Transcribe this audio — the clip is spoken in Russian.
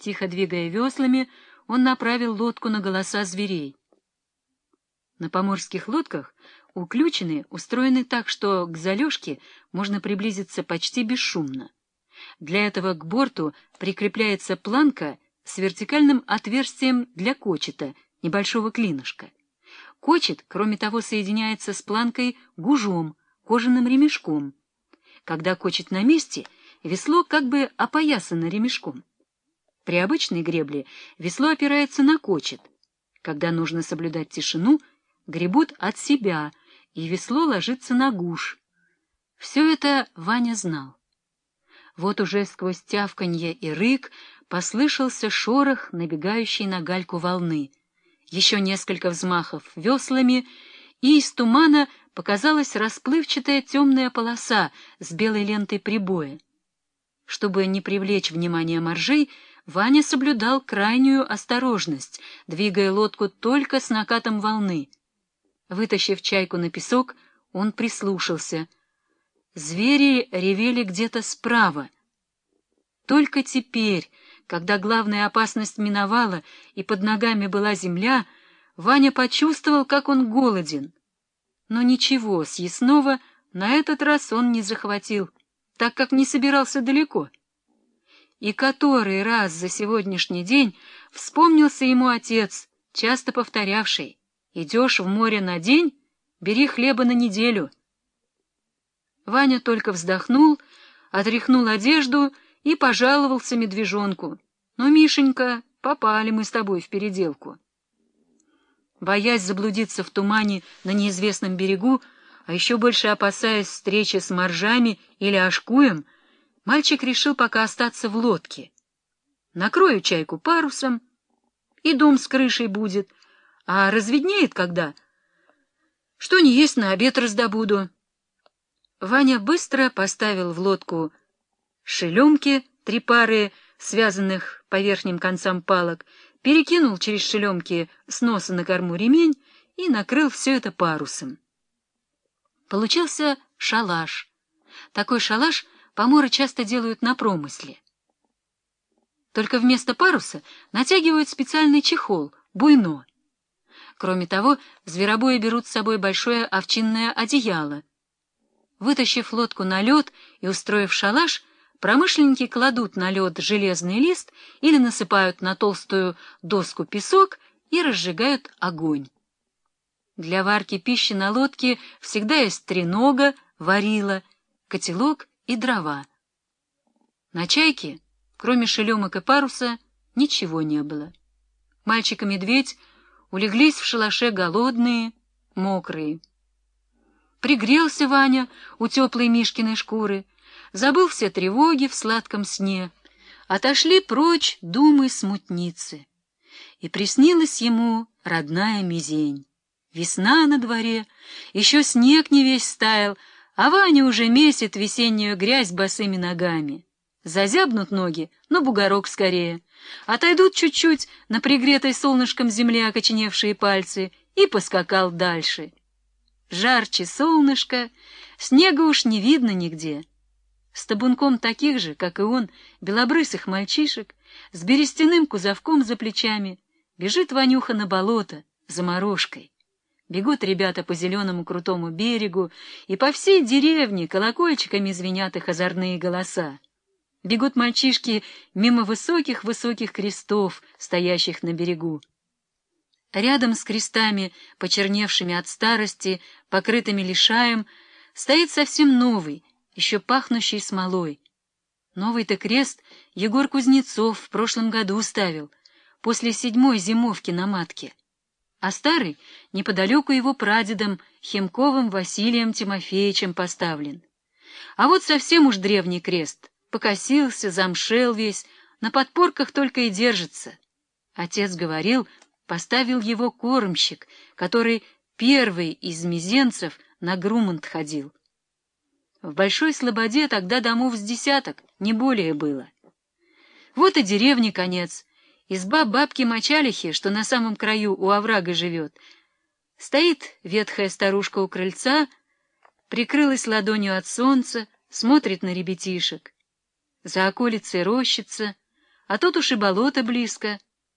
Тихо двигая веслами, он направил лодку на голоса зверей. На поморских лодках уключены устроены так, что к залежке можно приблизиться почти бесшумно. Для этого к борту прикрепляется планка с вертикальным отверстием для кочета, небольшого клинышка. Кочет, кроме того, соединяется с планкой гужом, кожаным ремешком. Когда кочет на месте, весло как бы опоясано ремешком. При обычной гребле весло опирается на кочет. Когда нужно соблюдать тишину, гребут от себя, и весло ложится на гуш. Все это Ваня знал. Вот уже сквозь тявканье и рык послышался шорох, набегающий на гальку волны. Еще несколько взмахов веслами, и из тумана показалась расплывчатая темная полоса с белой лентой прибоя. Чтобы не привлечь внимание моржей, Ваня соблюдал крайнюю осторожность, двигая лодку только с накатом волны. Вытащив чайку на песок, он прислушался. Звери ревели где-то справа. Только теперь, когда главная опасность миновала и под ногами была земля, Ваня почувствовал, как он голоден. Но ничего съестного на этот раз он не захватил, так как не собирался далеко. И который раз за сегодняшний день вспомнился ему отец, часто повторявший, «Идешь в море на день, бери хлеба на неделю». Ваня только вздохнул, отряхнул одежду и пожаловался медвежонку. «Ну, Мишенька, попали мы с тобой в переделку». Боясь заблудиться в тумане на неизвестном берегу, а еще больше опасаясь встречи с моржами или ошкуем, мальчик решил пока остаться в лодке. Накрою чайку парусом, и дом с крышей будет, а разведнеет когда. Что не есть, на обед раздобуду. Ваня быстро поставил в лодку шелемки, три пары связанных по верхним концам палок, перекинул через шелемки с носа на корму ремень и накрыл все это парусом. Получился шалаш. Такой шалаш поморы часто делают на промысле. Только вместо паруса натягивают специальный чехол, буйно. Кроме того, зверобои берут с собой большое овчинное одеяло. Вытащив лодку на лед и устроив шалаш, промышленники кладут на лед железный лист или насыпают на толстую доску песок и разжигают огонь. Для варки пищи на лодке всегда есть тренога, варила, котелок и дрова. На чайке, кроме шелемок и паруса, ничего не было. Мальчик и медведь улеглись в шалаше голодные, мокрые. Пригрелся Ваня у теплой Мишкиной шкуры, забыл все тревоги в сладком сне, отошли прочь думы смутницы. И приснилась ему родная мизень. Весна на дворе, еще снег не весь стаял, а Ваня уже месит весеннюю грязь босыми ногами. Зазябнут ноги, но бугорок скорее. Отойдут чуть-чуть на пригретой солнышком земле окоченевшие пальцы и поскакал дальше. Жарче солнышко, снега уж не видно нигде. С табунком таких же, как и он, белобрысых мальчишек, с берестяным кузовком за плечами, бежит Ванюха на болото за морожкой. Бегут ребята по зеленому крутому берегу, и по всей деревне колокольчиками звенят их озорные голоса. Бегут мальчишки мимо высоких-высоких крестов, стоящих на берегу. Рядом с крестами, почерневшими от старости, покрытыми лишаем, стоит совсем новый, еще пахнущий смолой. Новый-то крест Егор Кузнецов в прошлом году ставил, после седьмой зимовки на матке. А старый неподалеку его прадедом Хемковым Василием Тимофеевичем поставлен. А вот совсем уж древний крест, покосился, замшел весь, на подпорках только и держится. Отец говорил, поставил его кормщик, который первый из мизенцев на Грумант ходил. В Большой Слободе тогда домов с десяток, не более было. Вот и деревни конец. Изба бабки Мочалихи, что на самом краю у оврага живет. Стоит ветхая старушка у крыльца, прикрылась ладонью от солнца, смотрит на ребятишек. За околицей рощица, А тут уж и болото близко.